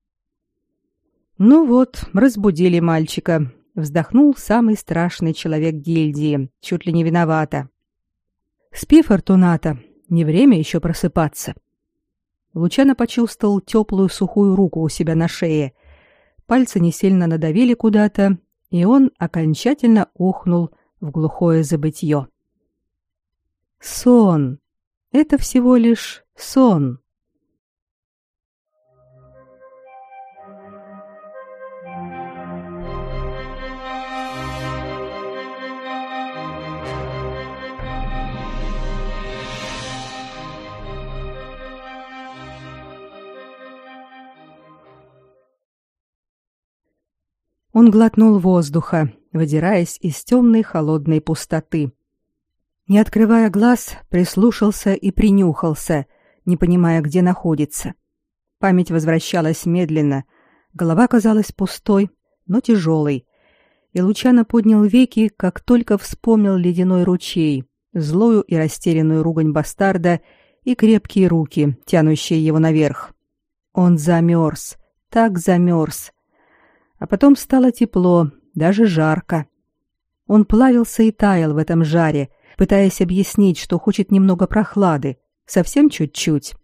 Ну вот, разбудили мальчика. Вздохнул самый страшный человек гильдии, чуть ли не виновата. Спи, Фортуната, не время еще просыпаться. Лучано почувствовал теплую сухую руку у себя на шее. Пальцы не сильно надавили куда-то, и он окончательно ухнул в глухое забытье. Сон. Это всего лишь сон. Он глотнул воздуха, выдираясь из темной холодной пустоты. Не открывая глаз, прислушался и принюхался, не понимая, где находится. Память возвращалась медленно, голова казалась пустой, но тяжелой. И Лучано поднял веки, как только вспомнил ледяной ручей, злую и растерянную ругань бастарда и крепкие руки, тянущие его наверх. Он замерз, так замерз, а потом стало тепло, даже жарко. Он плавился и таял в этом жаре, пытаясь объяснить, что хочет немного прохлады, совсем чуть-чуть.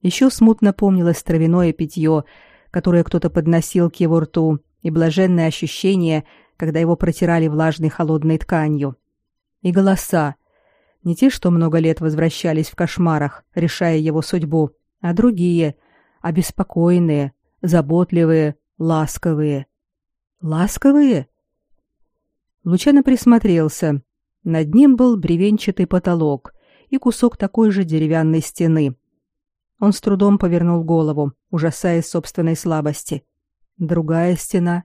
Еще смутно помнилось травяное питье, которое кто-то подносил к его рту, и блаженное ощущение, когда его протирали влажной холодной тканью. И голоса. Не те, что много лет возвращались в кошмарах, решая его судьбу, а другие, обеспокоенные, заботливые, ласковые. Ласковые? Лучано присмотрелся. Над ним был бревенчатый потолок и кусок такой же деревянной стены. Он с трудом повернул голову, ужасаясь собственной слабости. Другая стена.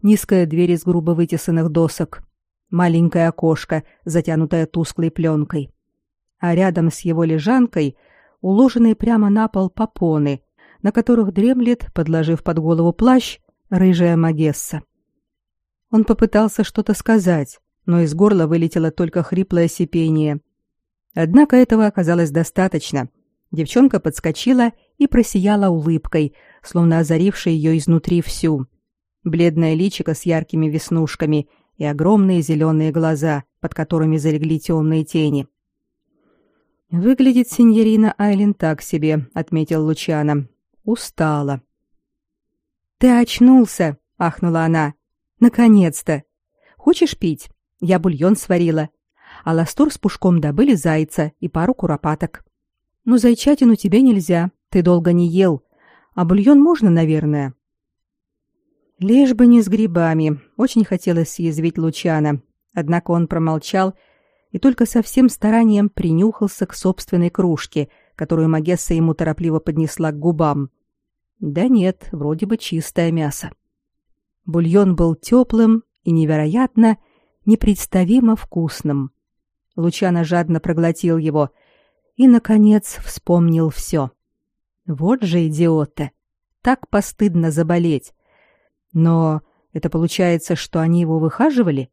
Низкая дверь из грубо вытесанных досок. Маленькое окошко, затянутое тусклой пленкой. А рядом с его лежанкой уложенные прямо на пол попоны, на которых дремлет, подложив под голову плащ, рыжая Магесса. Он попытался что-то сказать, но из горла вылетело только хриплое сипение. Однако этого оказалось достаточно. Девчонка подскочила и просияла улыбкой, словно озарившей ее изнутри всю. Бледное личико с яркими веснушками и огромные зеленые глаза, под которыми залегли темные тени. «Выглядит сеньорина Айлин так себе», — отметил Лучано. «Устала». «Ты очнулся!» — ахнула она. «Наконец-то! Хочешь пить? Я бульон сварила. А ластур с пушком добыли зайца и пару куропаток. Ну, зайчатину тебе нельзя, ты долго не ел. А бульон можно, наверное?» Лишь бы не с грибами. Очень хотелось съязвить Лучана. Однако он промолчал и только со всем старанием принюхался к собственной кружке, которую Магесса ему торопливо поднесла к губам. Да нет, вроде бы чистое мясо. Бульон был теплым и невероятно, непредставимо вкусным. Лучано жадно проглотил его и, наконец, вспомнил все. Вот же идиоты! Так постыдно заболеть. Но это получается, что они его выхаживали?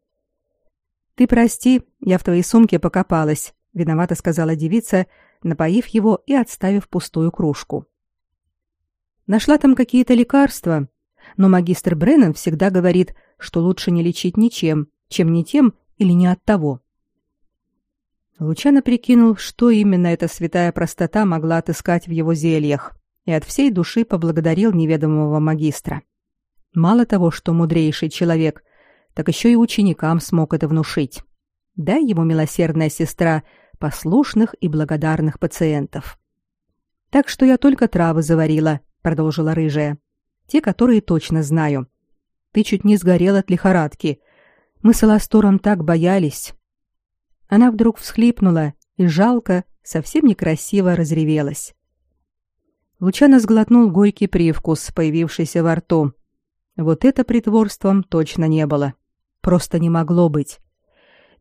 Ты прости, я в твоей сумке покопалась, виновато сказала девица, напоив его и отставив пустую кружку. Нашла там какие-то лекарства, но магистр Бреннан всегда говорит, что лучше не лечить ничем, чем не тем или не от того. Лучано прикинул, что именно эта святая простота могла отыскать в его зельях, и от всей души поблагодарил неведомого магистра. Мало того, что мудрейший человек, так еще и ученикам смог это внушить. Дай ему милосердная сестра послушных и благодарных пациентов. Так что я только травы заварила, продолжила рыжая. Те, которые точно знаю. Ты чуть не сгорел от лихорадки. Мы с Аластором так боялись. Она вдруг всхлипнула и жалко, совсем некрасиво разревелась. Лучано сглотнул горький привкус, появившийся во рту. Вот это притворством точно не было. Просто не могло быть.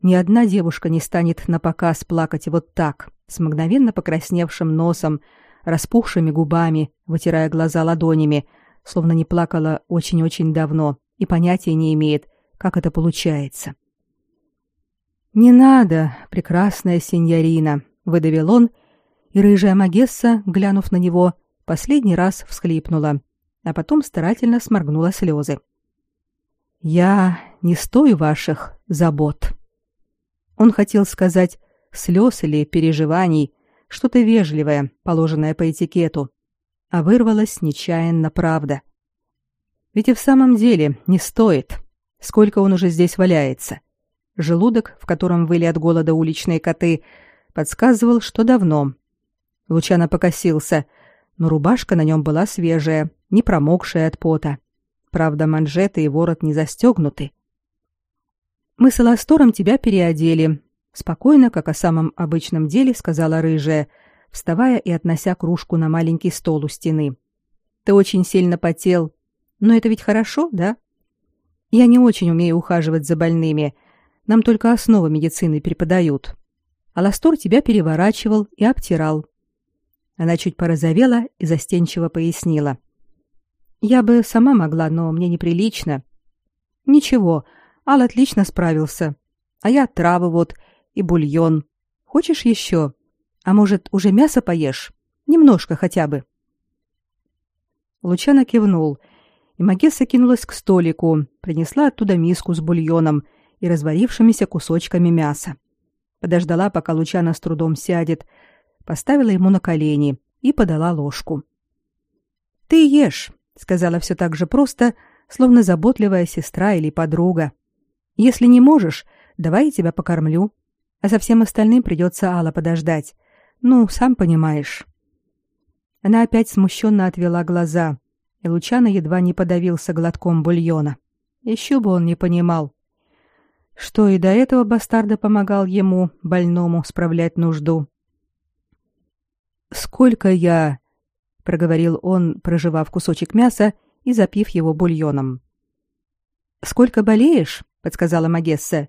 Ни одна девушка не станет на показ плакать вот так, с мгновенно покрасневшим носом, распухшими губами, вытирая глаза ладонями, словно не плакала очень-очень давно и понятия не имеет, как это получается. «Не надо, прекрасная сеньорина», — выдавил он, и рыжая Магесса, глянув на него, последний раз всхлипнула, а потом старательно сморгнула слезы. «Я не стою ваших забот». Он хотел сказать слез или переживаний, что-то вежливое, положенное по этикету, а вырвалась нечаянно правда. Ведь и в самом деле не стоит. Сколько он уже здесь валяется. Желудок, в котором выли от голода уличные коты, подсказывал, что давно. Лучано покосился, но рубашка на нем была свежая, не промокшая от пота. Правда, манжеты и ворот не застегнуты. «Мы с Эластором тебя переодели», — спокойно, как о самом обычном деле, сказала рыжая, вставая и относя кружку на маленький стол у стены. «Ты очень сильно потел. Но это ведь хорошо, да? Я не очень умею ухаживать за больными, нам только основы медицины преподают. А Ластор тебя переворачивал и обтирал. Она чуть порозовела и застенчиво пояснила. Я бы сама могла, но мне неприлично. Ничего, Ал отлично справился. А я травы вот и бульон. Хочешь еще? А может, уже мясо поешь? Немножко хотя бы. Лучано кивнул, и Магесса кинулась к столику, принесла оттуда миску с бульоном и разварившимися кусочками мяса. Подождала, пока Лучано с трудом сядет, поставила ему на колени и подала ложку. «Ты ешь», — сказала все так же просто, словно заботливая сестра или подруга. «Если не можешь, давай я тебя покормлю, а со всем остальным придется Алла подождать. Ну, сам понимаешь». Она опять смущенно отвела глаза, и Лучано едва не подавился глотком бульона. Еще бы он не понимал что и до этого бастарда помогал ему, больному, справлять нужду. «Сколько я...» — проговорил он, проживав кусочек мяса и запив его бульоном. «Сколько болеешь?» — подсказала Магесса.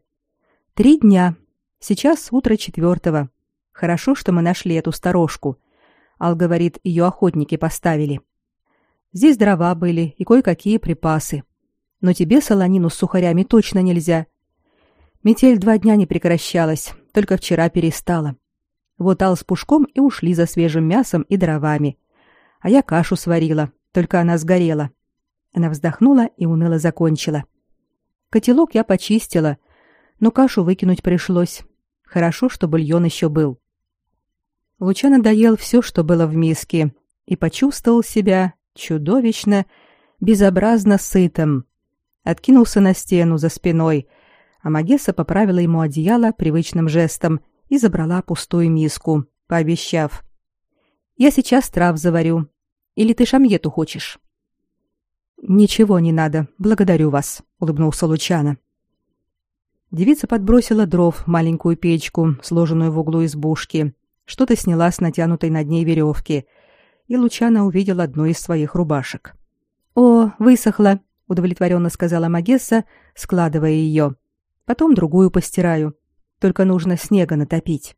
«Три дня. Сейчас утро четвертого. Хорошо, что мы нашли эту сторожку. Ал говорит, ее охотники поставили. Здесь дрова были и кое-какие припасы. Но тебе солонину с сухарями точно нельзя. Метель два дня не прекращалась, только вчера перестала. Вот Ал с Пушком и ушли за свежим мясом и дровами. А я кашу сварила, только она сгорела. Она вздохнула и уныло закончила. Котелок я почистила, но кашу выкинуть пришлось. Хорошо, что бульон еще был. Лучано доел все, что было в миске, и почувствовал себя чудовищно, безобразно сытым. Откинулся на стену за спиной — а Магесса поправила ему одеяло привычным жестом и забрала пустую миску, пообещав. «Я сейчас трав заварю. Или ты шамьету хочешь?» «Ничего не надо, благодарю вас», — улыбнулся Лучано. Девица подбросила дров в маленькую печку, сложенную в углу избушки, что-то сняла с натянутой над ней веревки, и Лучано увидел одну из своих рубашек. «О, высохла», — удовлетворенно сказала Магесса, складывая ее. Потом другую постираю. Только нужно снега натопить.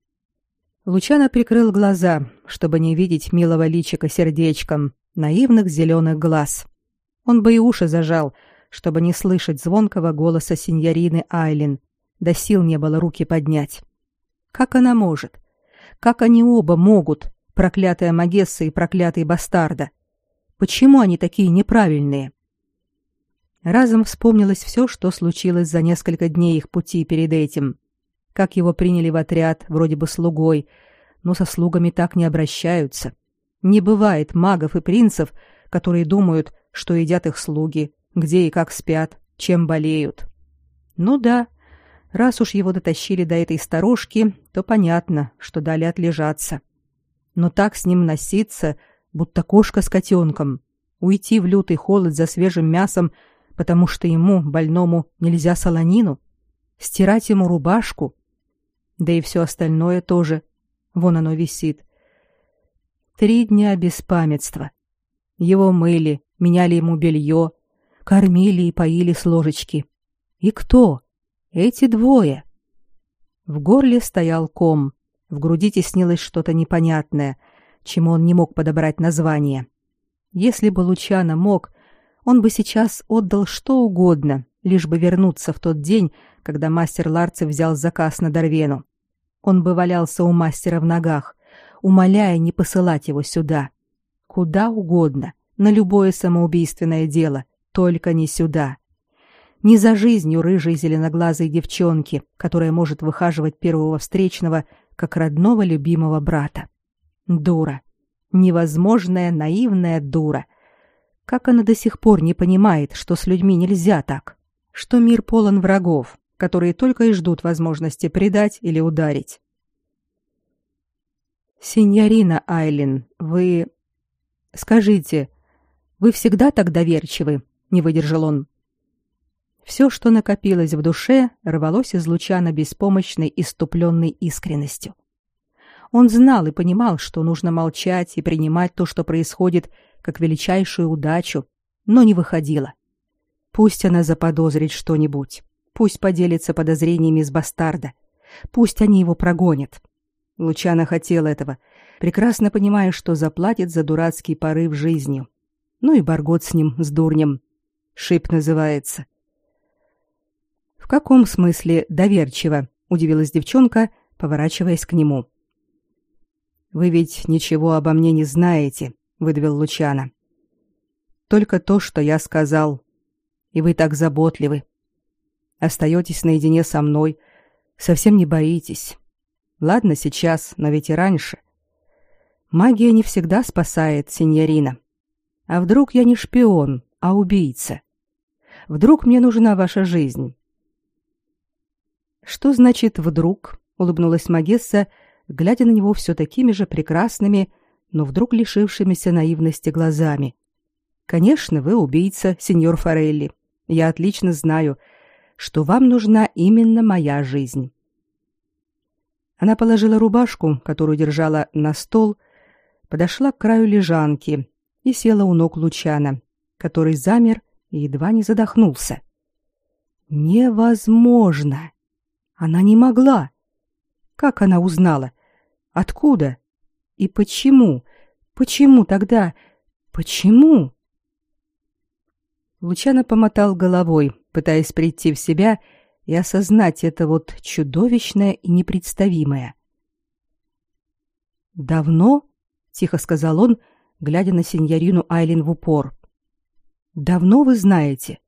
Лучано прикрыл глаза, чтобы не видеть милого личика сердечком, наивных зеленых глаз. Он бы и уши зажал, чтобы не слышать звонкого голоса сеньорины Айлин. До сил не было руки поднять. Как она может? Как они оба могут, проклятая Магесса и проклятый бастарда? Почему они такие неправильные? Разом вспомнилось все, что случилось за несколько дней их пути перед этим. Как его приняли в отряд, вроде бы слугой, но со слугами так не обращаются. Не бывает магов и принцев, которые думают, что едят их слуги, где и как спят, чем болеют. Ну да, раз уж его дотащили до этой сторожки, то понятно, что дали отлежаться. Но так с ним носиться, будто кошка с котенком, уйти в лютый холод за свежим мясом, потому что ему, больному, нельзя солонину, стирать ему рубашку, да и все остальное тоже. Вон оно висит. Три дня без памятства. Его мыли, меняли ему белье, кормили и поили с ложечки. И кто? Эти двое. В горле стоял ком, в груди теснилось что-то непонятное, чему он не мог подобрать название. Если бы Лучано мог, он бы сейчас отдал что угодно, лишь бы вернуться в тот день, когда мастер Ларцев взял заказ на Дорвену. Он бы валялся у мастера в ногах, умоляя не посылать его сюда. Куда угодно, на любое самоубийственное дело, только не сюда. Не за жизнью рыжей зеленоглазой девчонки, которая может выхаживать первого встречного как родного любимого брата. Дура. Невозможная наивная дура. Как она до сих пор не понимает, что с людьми нельзя так? Что мир полон врагов, которые только и ждут возможности предать или ударить. Синьорина Айлин, вы скажите, вы всегда так доверчивы? Не выдержал он. Все, что накопилось в душе, рвалось из лучана беспомощной иступленной искренностью. Он знал и понимал, что нужно молчать и принимать то, что происходит, как величайшую удачу, но не выходило. Пусть она заподозрит что-нибудь. Пусть поделится подозрениями с бастарда. Пусть они его прогонят. Лучано хотел этого, прекрасно понимая, что заплатит за дурацкий порыв жизнью. Ну и Баргот с ним, с дурнем. Шип называется. В каком смысле доверчиво? удивилась девчонка, поворачиваясь к нему. Вы ведь ничего обо мне не знаете, выдавил Лучано. Только то, что я сказал. И вы так заботливы остаетесь наедине со мной, совсем не боитесь. Ладно сейчас, но ведь и раньше. Магия не всегда спасает, синьорина. А вдруг я не шпион, а убийца? Вдруг мне нужна ваша жизнь? Что значит вдруг? улыбнулась Магесса, глядя на него все такими же прекрасными, но вдруг лишившимися наивности глазами. Конечно, вы убийца, сеньор Форелли. Я отлично знаю, что вам нужна именно моя жизнь. Она положила рубашку, которую держала на стол, подошла к краю лежанки и села у ног Лучана, который замер и едва не задохнулся. Невозможно. Она не могла. Как она узнала? Откуда? И почему? Почему тогда? Почему? Лучано помотал головой, пытаясь прийти в себя и осознать это вот чудовищное и непредставимое. «Давно?» — тихо сказал он, глядя на сеньорину Айлин в упор. «Давно вы знаете?»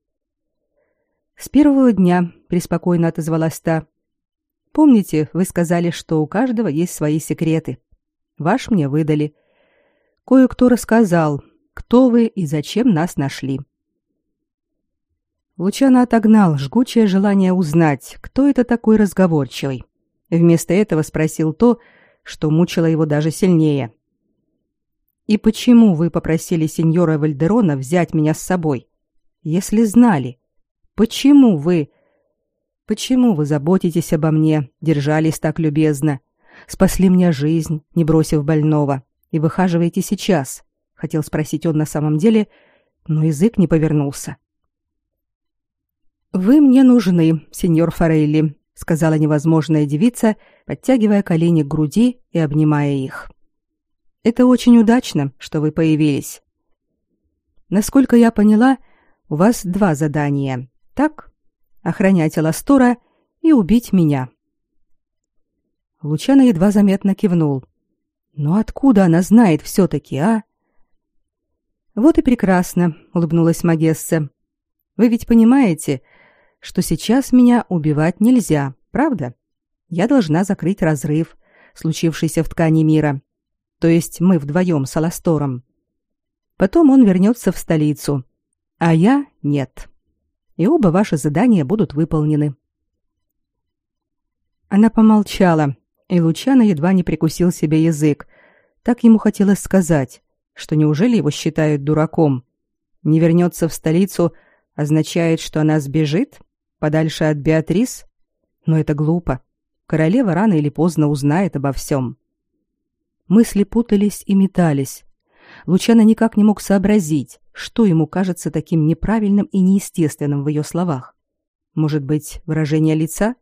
«С первого дня», — преспокойно отозвалась та. «Помните, вы сказали, что у каждого есть свои секреты. Ваш мне выдали. Кое-кто рассказал, кто вы и зачем нас нашли. Лучано отогнал жгучее желание узнать, кто это такой разговорчивый. Вместо этого спросил то, что мучило его даже сильнее. «И почему вы попросили сеньора Вальдерона взять меня с собой? Если знали. Почему вы... Почему вы заботитесь обо мне, держались так любезно, спасли мне жизнь, не бросив больного, и выхаживаете сейчас?» Хотел спросить он на самом деле, но язык не повернулся. Вы мне нужны, сеньор Форелли, сказала невозможная девица, подтягивая колени к груди и обнимая их. Это очень удачно, что вы появились. Насколько я поняла, у вас два задания. Так? Охранять Аластора и убить меня. Лучано едва заметно кивнул. Но откуда она знает все таки а? Вот и прекрасно, улыбнулась Магесса. Вы ведь понимаете, что сейчас меня убивать нельзя, правда? Я должна закрыть разрыв, случившийся в ткани мира. То есть мы вдвоем с Аластором. Потом он вернется в столицу, а я нет. И оба ваши задания будут выполнены. Она помолчала, и Лучано едва не прикусил себе язык. Так ему хотелось сказать, что неужели его считают дураком? Не вернется в столицу означает, что она сбежит подальше от Беатрис? Но это глупо. Королева рано или поздно узнает обо всем. Мысли путались и метались. Лучано никак не мог сообразить, что ему кажется таким неправильным и неестественным в ее словах. Может быть, выражение лица?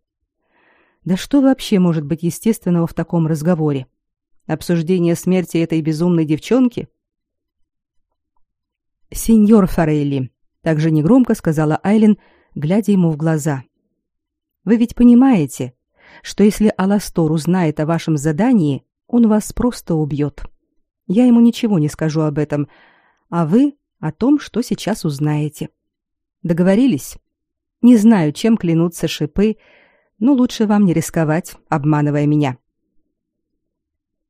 Да что вообще может быть естественного в таком разговоре? Обсуждение смерти этой безумной девчонки? «Сеньор Форелли», — также негромко сказала Айлин, глядя ему в глаза. «Вы ведь понимаете, что если Аластор узнает о вашем задании, он вас просто убьет. Я ему ничего не скажу об этом, а вы о том, что сейчас узнаете. Договорились? Не знаю, чем клянутся шипы, но лучше вам не рисковать, обманывая меня.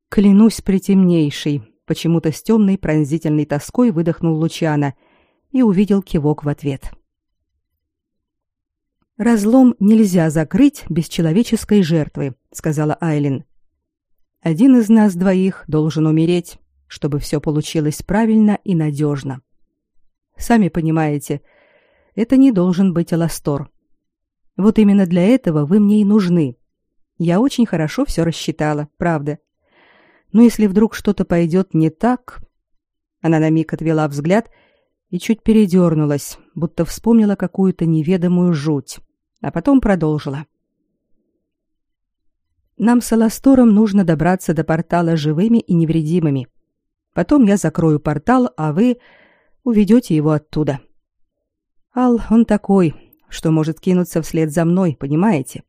Клянусь притемнейшей, почему-то с темной пронзительной тоской выдохнул Лучана и увидел кивок в ответ. Разлом нельзя закрыть без человеческой жертвы, сказала Айлин. Один из нас двоих должен умереть, чтобы все получилось правильно и надежно. Сами понимаете, это не должен быть Аластор. Вот именно для этого вы мне и нужны. Я очень хорошо все рассчитала, правда. Но если вдруг что-то пойдет не так... Она на миг отвела взгляд и чуть передернулась, будто вспомнила какую-то неведомую жуть, а потом продолжила. Нам с Аластором нужно добраться до портала живыми и невредимыми. Потом я закрою портал, а вы уведете его оттуда. Ал, он такой, что может кинуться вслед за мной, понимаете?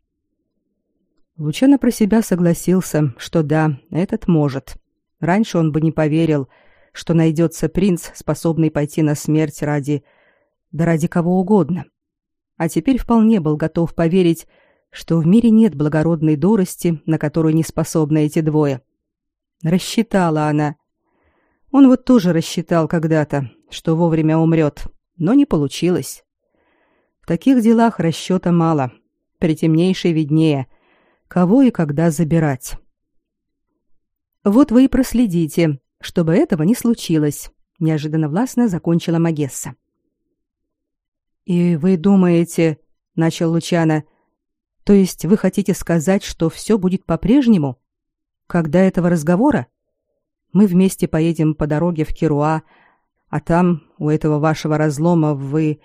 Лучано про себя согласился, что да, этот может. Раньше он бы не поверил, что найдется принц, способный пойти на смерть ради... да ради кого угодно. А теперь вполне был готов поверить, что в мире нет благородной дурости, на которую не способны эти двое. Рассчитала она. Он вот тоже рассчитал когда-то, что вовремя умрет, но не получилось таких делах расчета мало. Притемнейшее виднее, кого и когда забирать. Вот вы и проследите, чтобы этого не случилось, неожиданно властно закончила Магесса. И вы думаете, начал Лучана, то есть вы хотите сказать, что все будет по-прежнему? Когда этого разговора? Мы вместе поедем по дороге в Кируа, а там, у этого вашего разлома, вы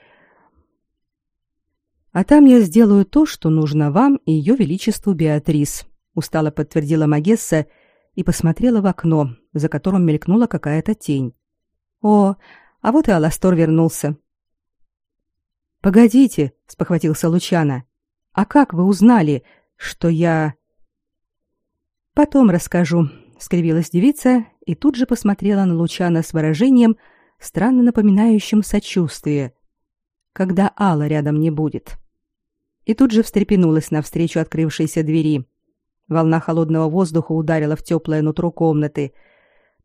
а там я сделаю то, что нужно вам и ее величеству Беатрис, устало подтвердила Магесса и посмотрела в окно, за которым мелькнула какая-то тень. О, а вот и Аластор вернулся. Погодите, спохватился Лучана. А как вы узнали, что я Потом расскажу, скривилась девица и тут же посмотрела на Лучана с выражением, странно напоминающим сочувствие. Когда Алла рядом не будет и тут же встрепенулась навстречу открывшейся двери. Волна холодного воздуха ударила в теплое нутро комнаты.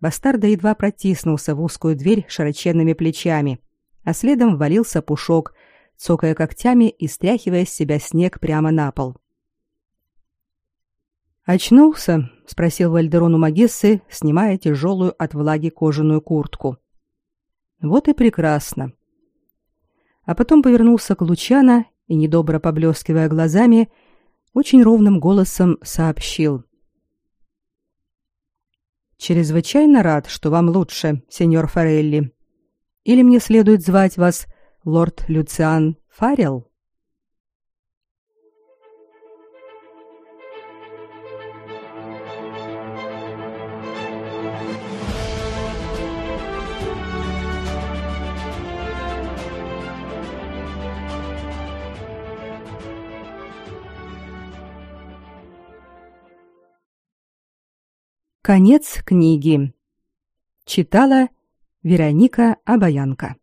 Бастарда едва протиснулся в узкую дверь широченными плечами, а следом ввалился пушок, цокая когтями и стряхивая с себя снег прямо на пол. «Очнулся?» — спросил Вальдерон у Магессы, снимая тяжелую от влаги кожаную куртку. «Вот и прекрасно». А потом повернулся к Лучана и, недобро поблескивая глазами, очень ровным голосом сообщил. «Чрезвычайно рад, что вам лучше, сеньор Форелли. Или мне следует звать вас лорд Люциан Фаррелл?» Конец книги. Читала Вероника Абаянка.